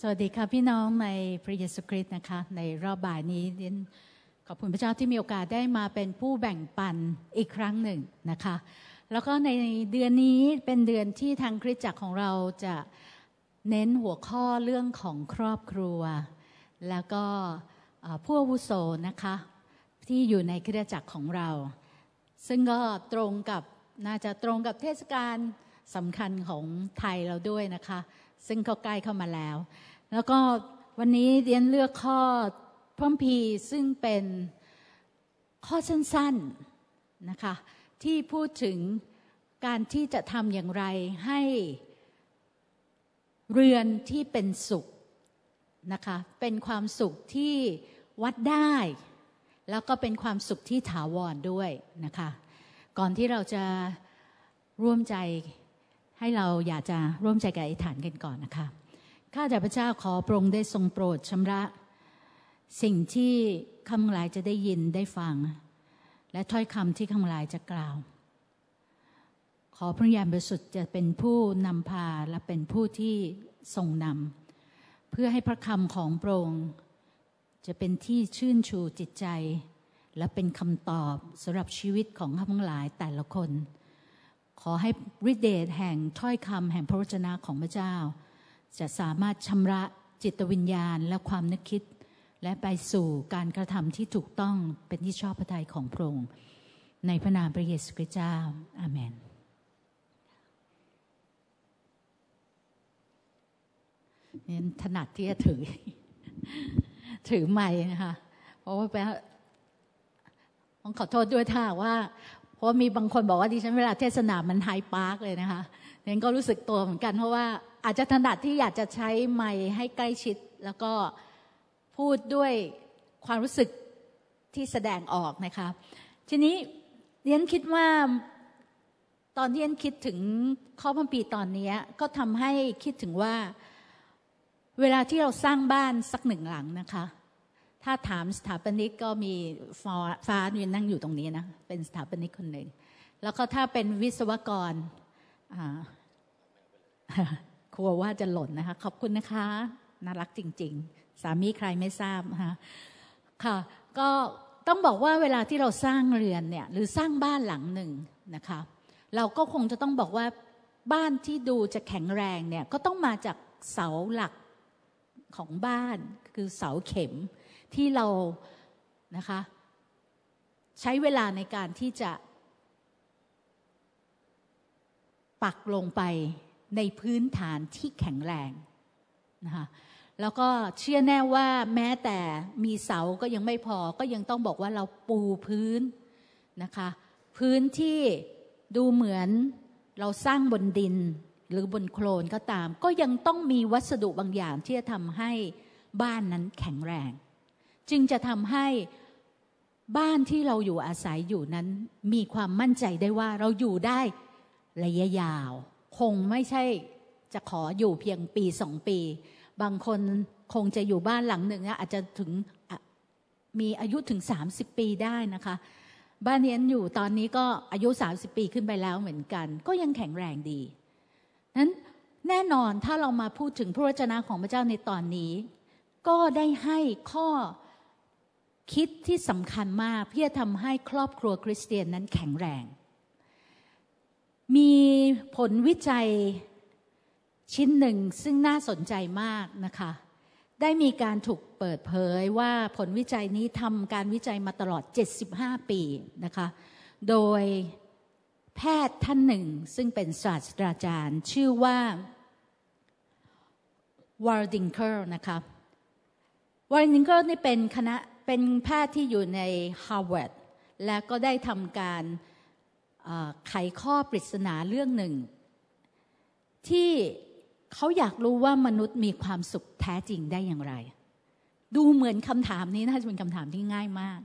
สวัสดีค่ะพี่น้องในพระเยซูคริสต์นะคะในรอบบ่ายนี้เรียนขอบคุณพระเจ้าที่มีโอกาสได้มาเป็นผู้แบ่งปันอีกครั้งหนึ่งนะคะ แล้วก็ในเดือนนี้เป็นเดือนที่ทางคริสตจักรของเราจะเน้นหัวข้อเรื่องของครอบครัว แล้วก็ผู้อาวุโสนะคะ ที่อยู่ในคริสตจักรของเรา ซึ่งก็ตรงกับน่าจะตรงกับเทศกาลสำคัญของไทยเราด้วยนะคะ ซึ่งเขาใกล้เข้ามาแล้ว แล้วก็วันนี้เรียนเลือกข้อพระพีซึ่งเป็นข้อสั้นๆนะคะที่พูดถึงการที่จะทำอย่างไรให้เรือนที่เป็นสุขนะคะเป็นความสุขที่วัดได้ แล้วก็เป็นความสุขที่ถาวรด้วยนะคะก่อนที่เราจะร่วมใจ ให้เราอยากจะร่วมใจกับอธิษฐานกันก่อนนะคะ ข้าแต่พระเจ้าขอพระองค์ได้ทรงโปรดชำระ สิ่งที่คำลายจะได้ยินได้ฟัง และถ้อยคำที่คำลายจะกล่าว ขอพระยานบริสุทธิ์จะเป็นผู้นำพาและเป็นผู้ที่ทรงนำ เพื่อให้พระคำของพระองค์จะเป็นที่ชื่นชูจิตใจ และเป็นคำตอบสำหรับชีวิตของข้าพงหลายแต่ละคน ขอให้ฤทธิเดชแห่งถ้อยคำแห่งพระวจนะของพระเจ้า จะสามารถชำระจิตวิญญาณและความนึกคิด และไปสู่การกระทำที่ถูกต้องเป็นที่ชอบพระทัยของพระองค์ในพระนามพระเยซูคริสต์เจ้า อาเมนนี่ถนัดที่จะถือ ถือไม้นะคะ เพราะว่าไปต้องขอโทษด้วยถ้าว่า ราะมีบางคนบอกว่าดิฉันเวลาเทศนามันไฮปาร์กเลยนะคะเนก็รู้สึกตัวเหมือนกันเพราะว่าอาจจะถนัดที่อยากจะใช้ไม้ให้ใกล้ชิด แล้วก็พูดด้วยความรู้สึกที่แสดงออกนะคะทีนี้เรียนคิดว่าตอนที่เรียนคิดถึงข้อพัมปีตอนนี้ก็ทำให้คิดถึงว่า เวลาที่เราสร้างบ้านสักหนึ่งหลังนะคะ ถ้าถามสถาปนิกก็มีฟ้ายืนนั่งอยู่ตรงนี้นะ เป็นสถาปนิกคนหนึ่ง แล้วก็ถ้าเป็นวิศวกรกลัวว่าจะหล่นนะคะ ขอบคุณนะคะ น่ารักจริง ๆ สามีใครไม่ทราบนะคะค่ะ ก็ต้องบอกว่าเวลาที่เราสร้างเรือนเนี่ยหรือสร้างบ้านหลังหนึ่งนะคะ เราก็คงจะต้องบอกว่าบ้านที่ดูจะแข็งแรงเนี่ยก็ต้องมาจากเสาหลักของบ้านคือเสาเข็ม ที่เรานะคะใช้เวลาในการที่จะ ปักลงไปในพื้นฐานที่แข็งแรงนะคะแล้วก็เชื่อแน่ว่าแม้แต่มีเสาก็ยังไม่พอก็ยังต้องบอกว่าเราปูพื้นนะคะพื้นที่ดูเหมือนเราสร้างบนดินหรือบนโคลนก็ตาม ก็ยังต้องมีวัสดุบางอย่างที่จะทำให้บ้านนั้นแข็งแรง จึงจะทำให้บ้านที่เราอยู่อาศัยอยู่นั้น มีความมั่นใจได้ว่าเราอยู่ได้ระยะยาว คงไม่ใช่จะขออยู่เพียงปีสองปี บางคนคงจะอยู่บ้านหลังหนึ่งอาจจะถึงมีอายุถึง30ปีได้นะคะ บ้านเนี้ยอยู่ตอนนี้ก็อายุ30ปีขึ้นไปแล้วเหมือนกัน ก็ยังแข็งแรงดีนั้นแน่นอนถ้าเรามาพูดถึงพระวจนะของพระเจ้าในตอนนี้ ก็ได้ให้ข้อ คิดที่สำคัญมากเพื่อทำให้ครอบครัวคริสเตียนนั้นแข็งแรง มีผลวิจัยชิ้นหนึ่งซึ่งน่าสนใจมากนะคะ ได้มีการถูกเปิดเผยว่าผลวิจัยนี้ทำการวิจัยมาตลอด 75 ปีนะคะ โดยแพทย์ท่านหนึ่งซึ่งเป็นศาสตราจารย์ ชื่อว่าวาร์ดิงเกอร์นะคะวาร์ดิงเกอร์นี่เป็นคณะ เป็นแพทย์ที่อยู่ในฮาร์วาร์ดและก็ได้ทำการไขข้อปริศนาเรื่องหนึ่ง ที่เขาอยากรู้ว่ามนุษย์มีความสุขแท้จริงได้อย่างไร ดูเหมือนคำถามนี้น่าจะเป็นคำถามที่ง่ายมาก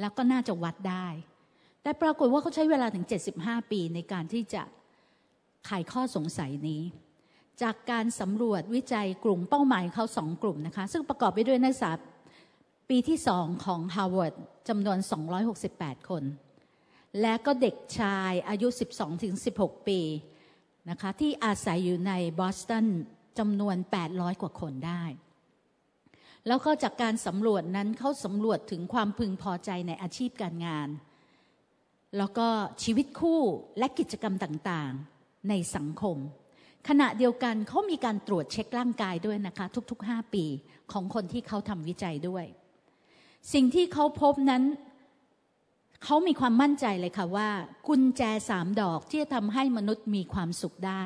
แล้วก็น่าจะวัดได้ แต่ปรากฏว่าเขาใช้เวลาถึง 75 ปีในการที่จะไขข้อสงสัยนี้ จากการสำรวจวิจัยกลุ่มเป้าหมายเขาสองกลุ่มนะคะ ซึ่งประกอบไปด้วยนักศึกษา ปีที่สองของ Harvard จำนวน 268 คน และก็เด็กชายอายุ 12-16 ปีนะคะที่อาศัยอยู่ในบอสตันจำนวน 800 กว่าคนได้ แล้วก็จากการสำรวจนั้นเขาสำรวจถึงความพึงพอใจในอาชีพการงาน แล้วก็ชีวิตคู่และกิจกรรมต่างๆในสังคม ขณะเดียวกันเขามีการตรวจเช็คร่างกายด้วยนะคะ ทุกๆ 5 ปีของคนที่เขาทำวิจัยด้วย สิ่งที่เขาพบนั้น เขามีความมั่นใจเลยค่ะว่า กุญแจสามดอกที่จะทำให้มนุษย์มีความสุขได้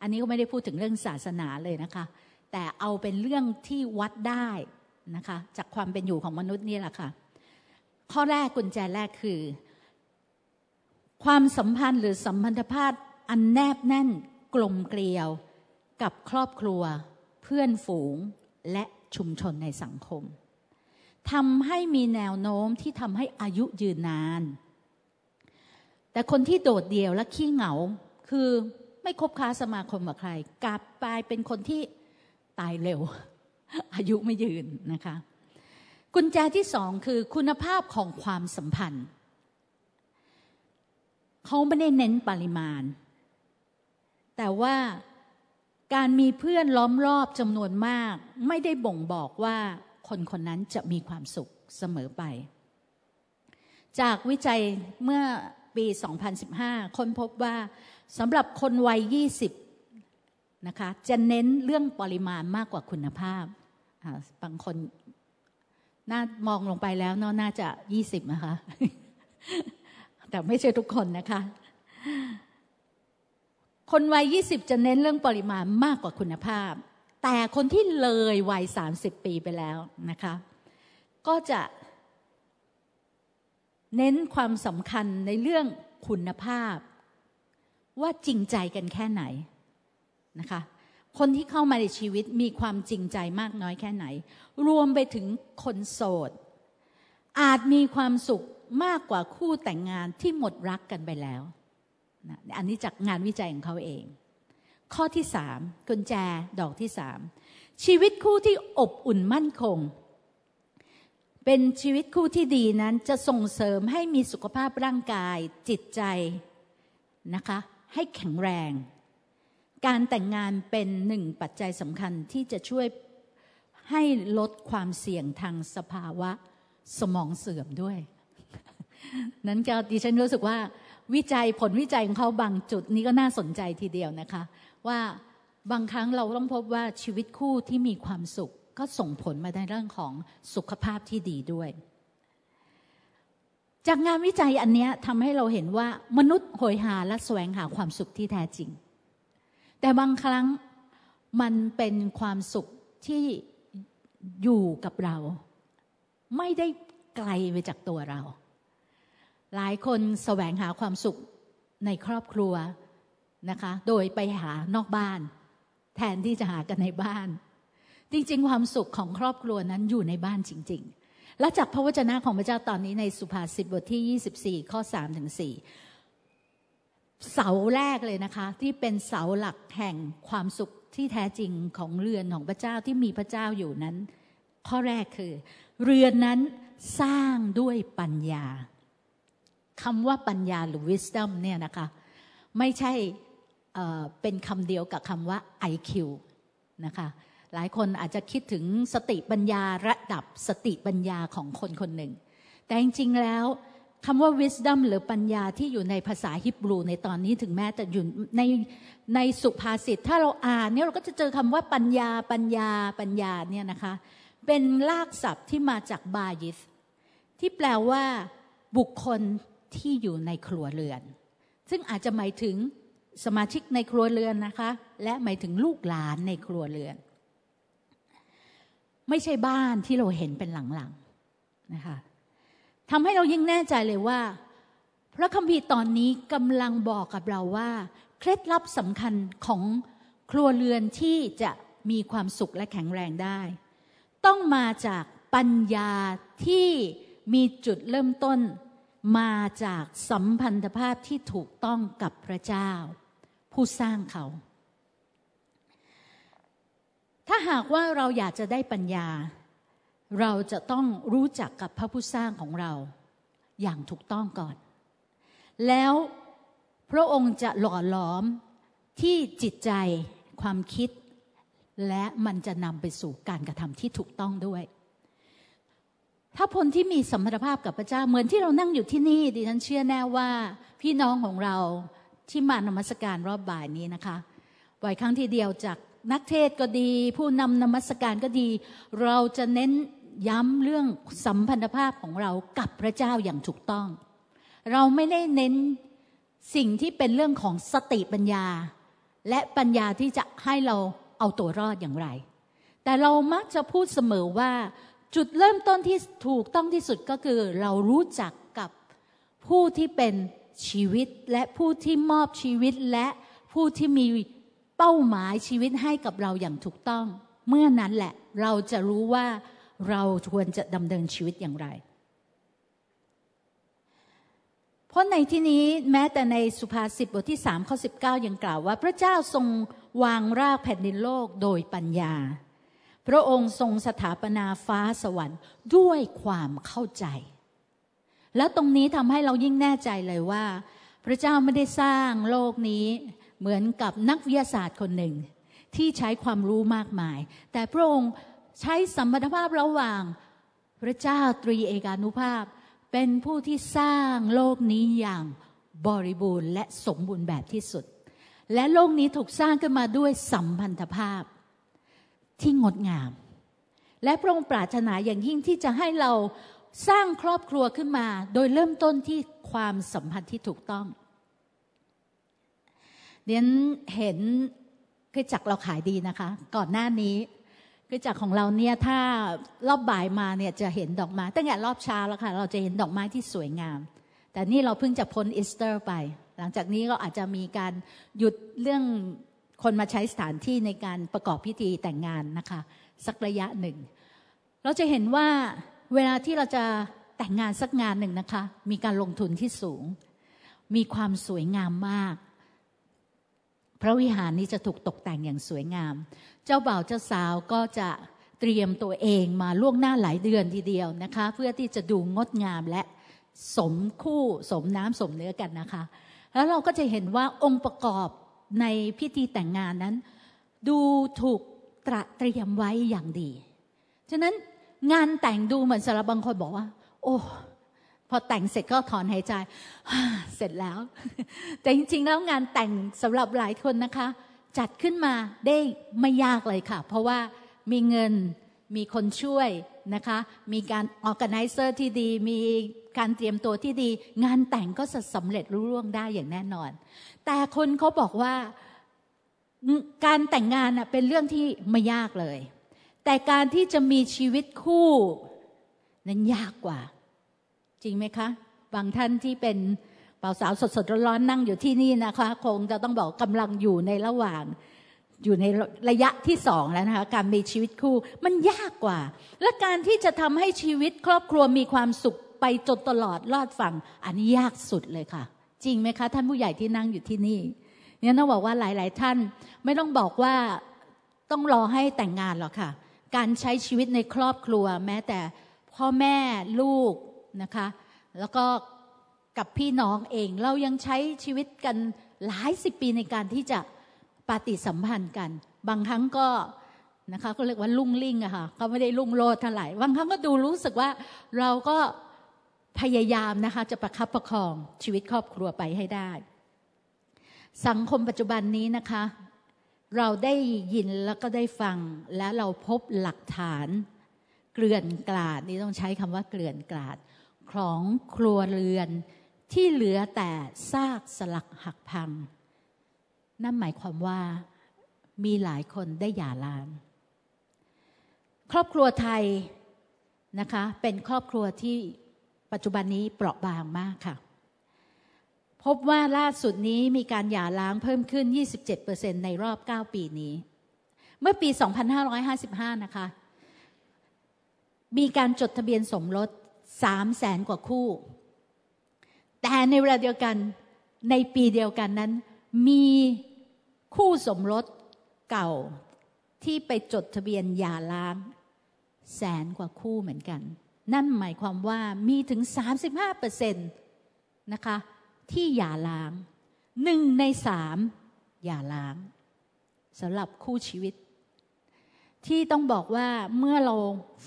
อันนี้ก็ไม่ได้พูดถึงเรื่องศาสนาเลยนะคะ แต่เอาเป็นเรื่องที่วัดได้นะคะ จากความเป็นอยู่ของมนุษย์นี่แหละค่ะ ข้อแรกกุญแจแรกคือ ความสัมพันธ์หรือสัมพันธภาพอันแนบแน่นกลมเกลียวกับครอบครัว เพื่อนฝูงและชุมชนในสังคม ทำให้มีแนวโน้มที่ทำให้อายุยืนนาน แต่คนที่โดดเดี่ยวและขี้เหงา คือไม่คบค้าสมาคมกับใคร กลับไปเป็นคนที่ตายเร็ว อายุไม่ยืนนะคะ กุญแจที่สองคือคุณภาพของความสัมพันธ์ เขาไม่ได้เน้นปริมาณ แต่ว่าการมีเพื่อนล้อมรอบจำนวนมาก ไม่ได้บ่งบอกว่า คนคนนั้นจะมีความสุขเสมอไป จากวิจัยเมื่อปี 2015 คนพบว่าสำหรับคนวัย 20 นะคะ จะเน้นเรื่องปริมาณมากกว่าคุณภาพ บางคนน่ามองลงไปแล้วเนาะน่าจะ 20 นะคะ แต่ไม่ใช่ทุกคนนะคะ คนวัย 20 จะเน้นเรื่องปริมาณมากกว่าคุณภาพ แต่คนที่เลยวัยสามสิบปีไปแล้วนะคะ ก็จะเน้นความสำคัญในเรื่องคุณภาพ ว่าจริงใจกันแค่ไหนนะคะ คนที่เข้ามาในชีวิตมีความจริงใจมากน้อยแค่ไหน รวมไปถึงคนโสด อาจมีความสุขมากกว่าคู่แต่งงานที่หมดรักกันไปแล้วนะอันนี้จากงานวิจัยของเขาเอง ข้อที่สามกุญแจดอกที่สามชีวิตคู่ที่อบอุ่นมั่นคง เป็นชีวิตคู่ที่ดีนั้นจะส่งเสริมให้มีสุขภาพร่างกายจิตใจนะคะ ให้แข็งแรง การแต่งงานเป็นหนึ่งปัจจัยสำคัญที่จะช่วยให้ลดความเสี่ยงทางสภาวะสมองเสื่อมด้วย นั้นก็ดิฉันรู้สึกว่าวิจัยผลวิจัยของเขาบางจุดนี้ก็น่าสนใจทีเดียวนะคะ ว่าบางครั้งเราต้องพบว่าชีวิตคู่ที่มีความสุข ก็ส่งผลมาในเรื่องของสุขภาพที่ดีด้วย จากงานวิจัยอันนี้ทำให้เราเห็นว่ามนุษย์โหยหาและแสวงหาความสุขที่แท้จริง แต่บางครั้งมันเป็นความสุขที่อยู่กับเรา ไม่ได้ไกลไปจากตัวเรา หลายคนแสวงหาความสุขในครอบครัว นะคะ โดยไปหานอกบ้าน แทนที่จะหากันในบ้าน จริง ๆ ความสุขของครอบครัวนั้นอยู่ในบ้านจริง ๆ และจากพระวจนะของพระเจ้าตอนนี้ในสุภาษิตบทที่ 24 ข้อ3ถึง4เสาแรกเลยนะคะ ที่เป็นเสาหลักแห่งความสุขที่แท้จริงของเรือนของพระเจ้าที่มีพระเจ้าอยู่นั้น ข้อแรกคือ เรือนนั้นสร้างด้วยปัญญาคำว่าปัญญาหรือ wisdom เนี่ยนะคะ ไม่ใช่ เป็นคำเดียวกับคำว่า IQ นะคะหลายคนอาจจะคิดถึงสติปัญญาระดับสติปัญญาของคนคนหนึ่ง แต่จริง ๆ แล้วคำว่า wisdom หรือปัญญาที่อยู่ในภาษาฮิบรูในตอนนี้ถึงแม้แต่อยู่ในในสุภาษิต ถ้าเราอ่านเนี่ยเราก็จะเจอคำว่าปัญญาปัญญาปัญญาเนี่ยนะคะ เป็นลากศัพท์ที่มาจากบายิสที่แปลว่าบุคคลที่อยู่ในครัวเรือน ซึ่งอาจจะหมายถึง สมาชิกในครัวเรือนนะคะ และหมายถึงลูกหลานในครัวเรือน ไม่ใช่บ้านที่เราเห็นเป็นหลังๆนะคะทำให้เรายิ่งแน่ใจเลยว่า พระคัมภีร์ตอนนี้กำลังบอกกับเราว่า เคล็ดลับสำคัญของครัวเรือนที่จะมีความสุขและแข็งแรงได้ ต้องมาจากปัญญาที่มีจุดเริ่มต้น มาจากสัมพันธภาพที่ถูกต้องกับพระเจ้า ผู้สร้างเขา ถ้าหากว่าเราอยากจะได้ปัญญา เราจะต้องรู้จักกับพระผู้สร้างของเรา อย่างถูกต้องก่อน แล้วพระองค์จะหล่อหลอมที่จิตใจความคิด และมันจะนำไปสู่การกระทำที่ถูกต้องด้วย ถ้าคนที่มีสัมพันธภาพกับพระเจ้าเหมือนที่เรานั่งอยู่ที่นี่ดิฉันเชื่อแน่ว่า พี่น้องของเราที่มานมัสการรอบบ่ายนี้นะคะบ่อยครั้งทีเดียวจากนักเทศก็ดี ผู้นำนมัสการก็ดี เราจะเน้นย้ำเรื่องสัมพันธภาพของเรากับพระเจ้าอย่างถูกต้อง เราไม่ได้เน้นสิ่งที่เป็นเรื่องของสติปัญญา และปัญญาที่จะให้เราเอาตัวรอดอย่างไร แต่เรามักจะพูดเสมอว่า จุดเริ่มต้นที่ถูกต้องที่สุดก็คือ เรารู้จักกับผู้ที่เป็นชีวิตและผู้ที่มอบชีวิตและผู้ที่มีเป้าหมายชีวิตให้กับเราอย่างถูกต้อง เมื่อนั้นแหละเราจะรู้ว่าเราควรจะดำเนินชีวิตอย่างไร เพราะในที่นี้แม้แต่ในสุภาษิตบทที่3ข้อ19 ยังกล่าวว่า พระเจ้าทรงวางรากแผ่นดินโลกโดยปัญญา พระองค์ทรงสถาปนาฟ้าสวรรค์ด้วยความเข้าใจ แล้วตรงนี้ทำให้เรายิ่งแน่ใจเลยว่า พระเจ้าไม่ได้สร้างโลกนี้เหมือนกับนักวิทยาศาสตร์คนหนึ่ง ที่ใช้ความรู้มากมาย แต่พระองค์ใช้สัมพันธภาพระหว่าง พระเจ้าตรีเอกานุภาพ เป็นผู้ที่สร้างโลกนี้อย่างบริบูรณ์และสมบูรณ์แบบที่สุด และโลกนี้ถูกสร้างขึ้นมาด้วยสัมพันธภาพ ที่งดงาม และพระองค์ปรารถนาอย่างยิ่งที่จะให้เราสร้างครอบครัวขึ้นมา โดยเริ่มต้นที่ความสัมพันธ์ที่ถูกต้องเรียนเห็นคือจักเราขายดีนะคะ ก่อนหน้านี้คือจักของเราเนี่ยถ้ารอบบ่ายมาเนี่ยจะเห็นดอกไม้ตั้งแต่รอบเช้าแล้วค่ะ เราจะเห็นดอกไม้ที่สวยงาม แต่นี่เราเพิ่งจะพ้นอีสเตอร์ไป หลังจากนี้ก็อาจจะมีการหยุดเรื่อง คนมาใช้สถานที่ในการประกอบพิธีแต่งงานนะคะ สักระยะหนึ่ง เราจะเห็นว่าเวลาที่เราจะแต่งงานสักงานหนึ่งนะคะ มีการลงทุนที่สูง มีความสวยงามมาก พระวิหารนี้จะถูกตกแต่งอย่างสวยงาม เจ้าบ่าวเจ้าสาวก็จะเตรียมตัวเองมาล่วงหน้าหลายเดือนทีเดียวนะคะ เพื่อที่จะดูงดงามและสมคู่สมน้ำสมเนื้อกันนะคะ แล้วเราก็จะเห็นว่าองค์ประกอบ ในพิธีแต่งงานนั้น ดูถูกตระเตรียมไว้อย่างดี ฉะนั้นงานแต่งดูเหมือนสารบบางคนบอกว่า โอ้พอแต่งเสร็จก็ถอนหายใจ เสร็จแล้ว แต่จริงๆ แล้วงานแต่งสำหรับหลายคนนะคะ จัดขึ้นมาได้ไม่ยากเลยค่ะ เพราะว่ามีเงินมีคนช่วยนะคะ มีการออแกไนเซอร์ที่ดี มีการเตรียมตัวที่ดี งานแต่งก็จะสำเร็จรุ่ร่วงได้อย่างแน่นอน แต่คนเขาบอกว่าการแต่งงานเป็นเรื่องที่ไม่ยากเลย แต่การที่จะมีชีวิตคู่นั้นยากกว่า จริงไหมคะ บางท่านที่เป็นเป่าสาวสดๆร้อนๆนั่งอยู่ที่นี่นะคะ คงจะต้องบอกกำลังอยู่ในระหว่างอยู่ในระยะที่สองแล้วนะคะการมีชีวิตคู่มันยากกว่า และการที่จะทำให้ชีวิตครอบครัวมีความสุขไปจนตลอดรอดฝั่งอันนี้ยากสุดเลยค่ะ จริงไหมคะ ท่านผู้ใหญ่ที่นั่งอยู่ที่นี่เนี่ยต้องบอกว่าหลาย ๆ ท่านไม่ต้องบอกว่าต้องรอให้แต่งงานหรอกค่ะ การใช้ชีวิตในครอบครัว แม้แต่พ่อแม่ลูกนะคะ แล้วก็กับพี่น้องเองเรายังใช้ชีวิตกันหลายสิบปีในการที่จะปฏิสัมพันธ์กัน บางครั้งก็นะคะก็เรียกว่าลุ่งลิ่งอะค่ะก็ไม่ได้ลุ่งโลดเท่าไหร่บางครั้งก็ดูรู้สึกว่าเราก็ พยายามนะคะจะประคับประคองชีวิตครอบครัวไปให้ได้ สังคมปัจจุบันนี้นะคะ เราได้ยินแล้วก็ได้ฟังและเราพบหลักฐาน เกลื่อนกลาดนี่ต้องใช้คำว่าเกลื่อนกลาด ของครัวเรือนที่เหลือแต่ซากสลักหักพัง นั่นหมายความว่ามีหลายคนได้หย่าร้าง ครอบครัวไทยนะคะเป็นครอบครัวที่ ปัจจุบันนี้เปราะบางมากค่ะ พบว่าล่าสุดนี้มีการหย่าร้างเพิ่มขึ้น 27%ในรอบ 9 ปีนี้ เมื่อปี 2555 นะคะ มีการจดทะเบียนสมรสสามแสนกว่าคู่ แต่ในเวลาเดียวกันในปีเดียวกันนั้น มีคู่สมรสเก่าที่ไปจดทะเบียนหย่าร้างแสนกว่าคู่เหมือนกัน นั่นหมายความว่ามีถึง 35เปอร์เซ็นต์นะคะ ที่หย่าร้างหนึ่งในสามหย่าร้างสำหรับคู่ชีวิต ที่ต้องบอกว่าเมื่อเรา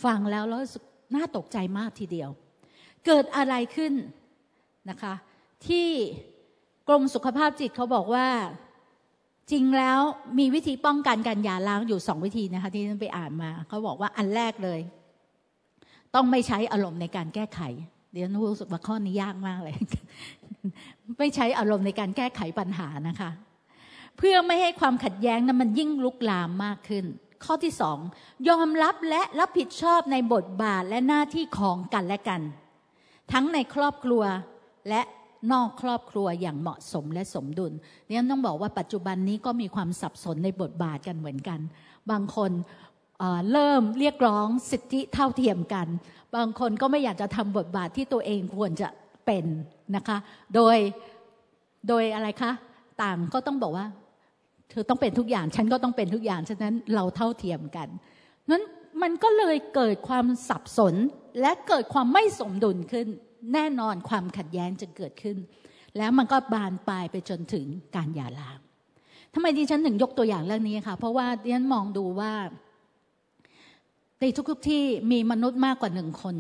ฟังแล้วแล้วน่าตกใจมากทีเดียว เกิดอะไรขึ้นนะคะ ที่กรมสุขภาพจิตเขาบอกว่าจริงแล้วมีวิธีป้องกันการหย่าร้างอยู่สองวิธีนะคะที่ฉันไปอ่านมาเขาบอกว่าอันแรกเลย ต้องไม่ใช้อารมณ์ในการแก้ไข เดี๋ยวรู้สึกว่าข้อนี้ยากมากเลย ไม่ใช้อารมณ์ในการแก้ไขปัญหานะคะ เพื่อไม่ให้ความขัดแย้งนั้นมันยิ่งลุกลามมากขึ้น ข้อที่สองยอมรับและรับผิดชอบในบทบาทและหน้าที่ของกันและกัน ทั้งในครอบครัวและนอกครอบครัวอย่างเหมาะสมและสมดุลเนี่ยต้องบอกว่าปัจจุบันนี้ก็มีความสับสนในบทบาทกันเหมือนกัน บางคน เริ่มเรียกร้องสิทธิเท่าเทียมกัน บางคนก็ไม่อยากจะทำบทบาทที่ตัวเองควรจะเป็นนะคะ โดยโดยอะไรคะ ต่างก็ต้องบอกว่า เธอต้องเป็นทุกอย่าง ฉันก็ต้องเป็นทุกอย่าง ฉะนั้นเราเท่าเทียมกันนั้นมันก็เลยเกิดความสับสนและเกิดความไม่สมดุลขึ้น แน่นอนความขัดแย้งจะเกิดขึ้น แล้วมันก็บานปลายไปจนถึงการหย่าร้างทำไมดิฉันถึงยกตัวอย่างเรื่องนี้คะเพราะว่าดิฉันมองดูว่า ในทุกๆที่มีมนุษย์มากกว่าหนึ่งคน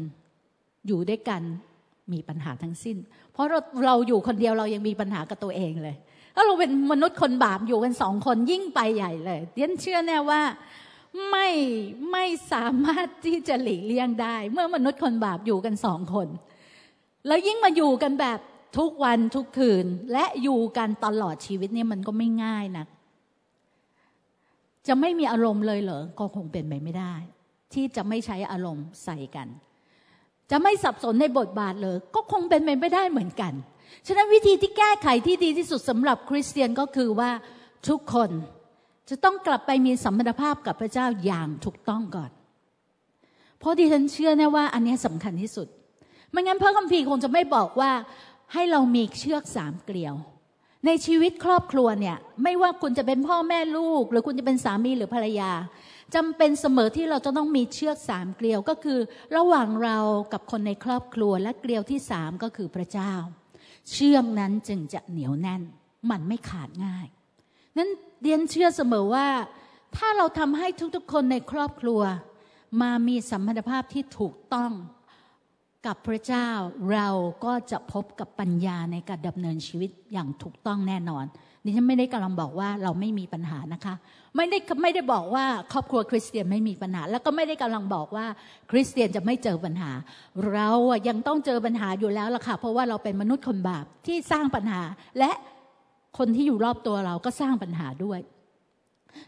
อยู่ด้วยกันมีปัญหาทั้งสิ้น เพราะเราเราอยู่คนเดียวเรายังมีปัญหากับตัวเองเลยถ้าเราเป็นมนุษย์คนบาปอยู่กันสองคนยิ่งไปใหญ่เลยเดียนเชื่อแน่ว่าไม่ไม่สามารถที่จะหลีกเลี่ยงได้ เมื่อมนุษย์คนบาปอยู่กันสองคน แล้วยิ่งมาอยู่กันแบบทุกวันทุกคืน และอยู่กันตลอดชีวิตเนี่ยมันก็ไม่ง่ายนะจะไม่มีอารมณ์เลยเหรอก็คงเป็นไปไม่ได้ ที่จะไม่ใช้อารมณ์ใส่กัน จะไม่สับสนในบทบาทเลย ก็คงเป็นไปไม่ได้เหมือนกัน ฉะนั้นวิธีที่แก้ไขที่ดีที่สุดสำหรับคริสเตียนก็คือว่าทุกคนจะต้องกลับไปมีสัมพันธภาพกับพระเจ้าอย่างถูกต้องก่อน เพราะที่ฉันเชื่อแน่ว่าอันนี้สำคัญที่สุด ไม่งั้นพระคัมภีร์คงจะไม่บอกว่าให้เรามีเชือกสามเกลียว ในชีวิตครอบครัวเนี่ย ไม่ว่าคุณจะเป็นพ่อแม่ลูก หรือคุณจะเป็นสามีหรือภรรยา จำเป็นเสมอที่เราจะต้องมีเชือกสามเกลียวก็คือ ระหว่างเรากับคนในครอบครัวและเกลียวที่สามก็คือพระเจ้า เชือกนั้นจึงจะเหนียวแน่น มันไม่ขาดง่าย นั้นเดียนเชื่อเสมอว่า ถ้าเราทำให้ทุกๆคนในครอบครัว มามีสัมพันธภาพที่ถูกต้องกับพระเจ้าเราก็จะพบกับปัญญาในการดำเนินชีวิตอย่างถูกต้องแน่นอน ดิฉันไม่ได้กำลังบอกว่าเราไม่มีปัญหานะคะ ไม่ได้ไม่ได้บอกว่าครอบครัวคริสเตียนไม่มีปัญหา แล้วก็ไม่ได้กำลังบอกว่าคริสเตียนจะไม่เจอปัญหา เราอะยังต้องเจอปัญหาอยู่แล้วล่ะค่ะ เพราะว่าเราเป็นมนุษย์คนบาปที่สร้างปัญหา และคนที่อยู่รอบตัวเราก็สร้างปัญหาด้วย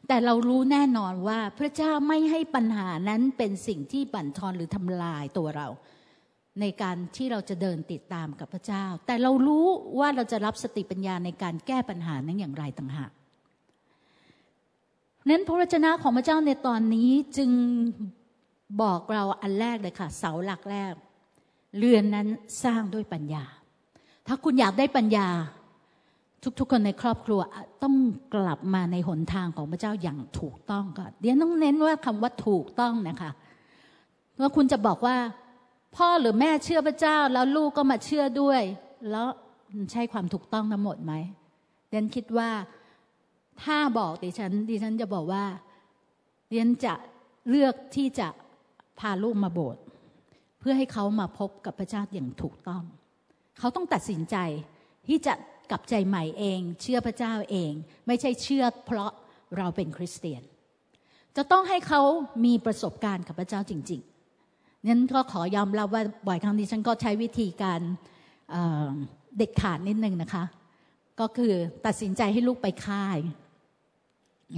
แต่เรารู้แน่นอนว่าพระเจ้าไม่ให้ปัญหานั้นเป็นสิ่งที่บั่นทอนหรือทำลายตัวเรา ในการที่เราจะเดินติดตามกับพระเจ้า แต่เรารู้ว่าเราจะรับสติปัญญาในการแก้ปัญหานั้นอย่างไรต่างหากนั้นพระวจนะของพระเจ้าในตอนนี้จึงบอกเราอันแรกเลยค่ะ เสาหลักแรก เรือนนั้นสร้างด้วยปัญญา ถ้าคุณอยากได้ปัญญา ทุกๆคนในครอบครัวต้องกลับมาในหนทางของพระเจ้าอย่างถูกต้องก่อนเดี๋ยวต้องเน้นว่าคำว่าถูกต้องนะคะเมื่อคุณจะบอกว่า พ่อหรือแม่เชื่อพระเจ้าแล้วลูกก็มาเชื่อด้วย แล้วใช่ความถูกต้องทั้งหมดไหมเดนคิดว่าถ้าบอกดิฉันดิฉันจะบอกว่าเดนจะเลือกที่จะพาลูกมาโบสถ์เพื่อให้เขามาพบกับพระเจ้าอย่างถูกต้อง เขาต้องตัดสินใจที่จะกลับใจใหม่เอง เชื่อพระเจ้าเอง ไม่ใช่เชื่อเพราะเราเป็นคริสเตียน จะต้องให้เขามีประสบการณ์กับพระเจ้าจริง ๆ นั้นก็ขอยอมรับว่าบ่อยครั้งนี้ฉันก็ใช้วิธีการเด็ดขาดนิดนึงนะคะ ก็คือตัดสินใจให้ลูกไปค่าย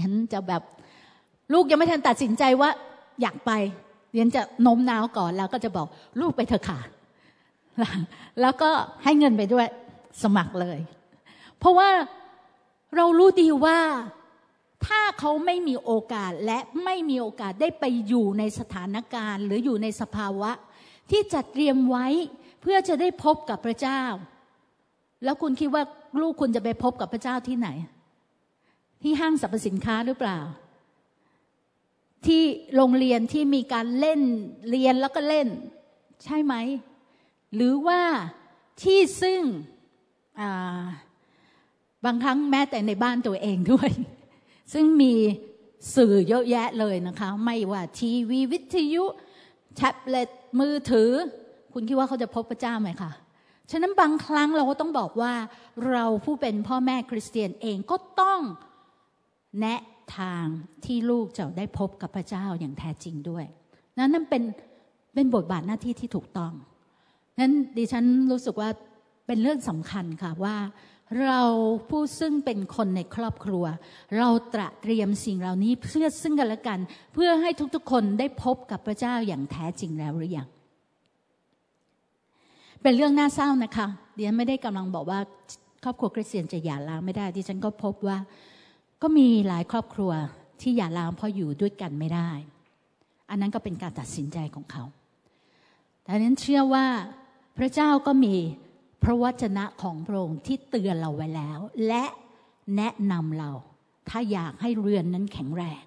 ฉันจะแบบลูกยังไม่ทันตัดสินใจว่าอยากไปเรียนจะโน้มน้าวก่อนแล้วก็จะบอกลูกไปเถอะค่ะ แล้วก็ให้เงินไปด้วยสมัครเลย เพราะว่าเรารู้ดีว่า ถ้าเขาไม่มีโอกาสและไม่มีโอกาสได้ไปอยู่ในสถานการณ์ หรืออยู่ในสภาวะ ที่จัดเตรียมไว้เพื่อจะได้พบกับพระเจ้า แล้วคุณคิดว่าลูกคุณจะไปพบกับพระเจ้าที่ไหน ที่ห้างสรรพสินค้าหรือเปล่า ที่โรงเรียนที่มีการเล่นเรียนแล้วก็เล่น ใช่ไหม หรือว่าที่ซึ่งบางครั้งแม้แต่ในบ้านตัวเองด้วย ซึ่งมีสื่อเยอะแยะเลยนะคะ ไม่ว่าทีวีวิทยุแท็บเล็ตมือถือ คุณคิดว่าเขาจะพบพระเจ้าไหมคะฉะนั้นบางครั้งเราก็ต้องบอกว่าเราผู้เป็นพ่อแม่คริสเตียนเองก็ต้องแนะทางที่ลูกจะได้พบกับพระเจ้าอย่างแท้จริงด้วย นั้นนั่นเป็นเป็นบทบาทหน้าที่ที่ถูกต้องนั้นดิฉันรู้สึกว่าเป็นเรื่องสำคัญค่ะว่า เราผู้ซึ่งเป็นคนในครอบครัว เราตระเตรียมสิ่งเหล่านี้เพื่อซึ่งกันและกัน เพื่อให้ทุกๆคนได้พบกับพระเจ้าอย่างแท้จริงแล้วหรือยังเป็นเรื่องน่าเศร้านะคะดิฉันไม่ได้กำลังบอกว่าครอบครัวคริสเตียนจะหย่าร้างไม่ได้ดิฉันก็พบว่า ก็มีหลายครอบครัวที่หย่าร้างเพราะอยู่ด้วยกันไม่ได้ อันนั้นก็เป็นการตัดสินใจของเขาแต่นั้นเชื่อว่าพระเจ้าก็มี พระวจนะของพระองค์ที่เตือนเราไว้แล้ว และแนะนำเรา ถ้าอยากให้เรือนนั้นแข็งแรง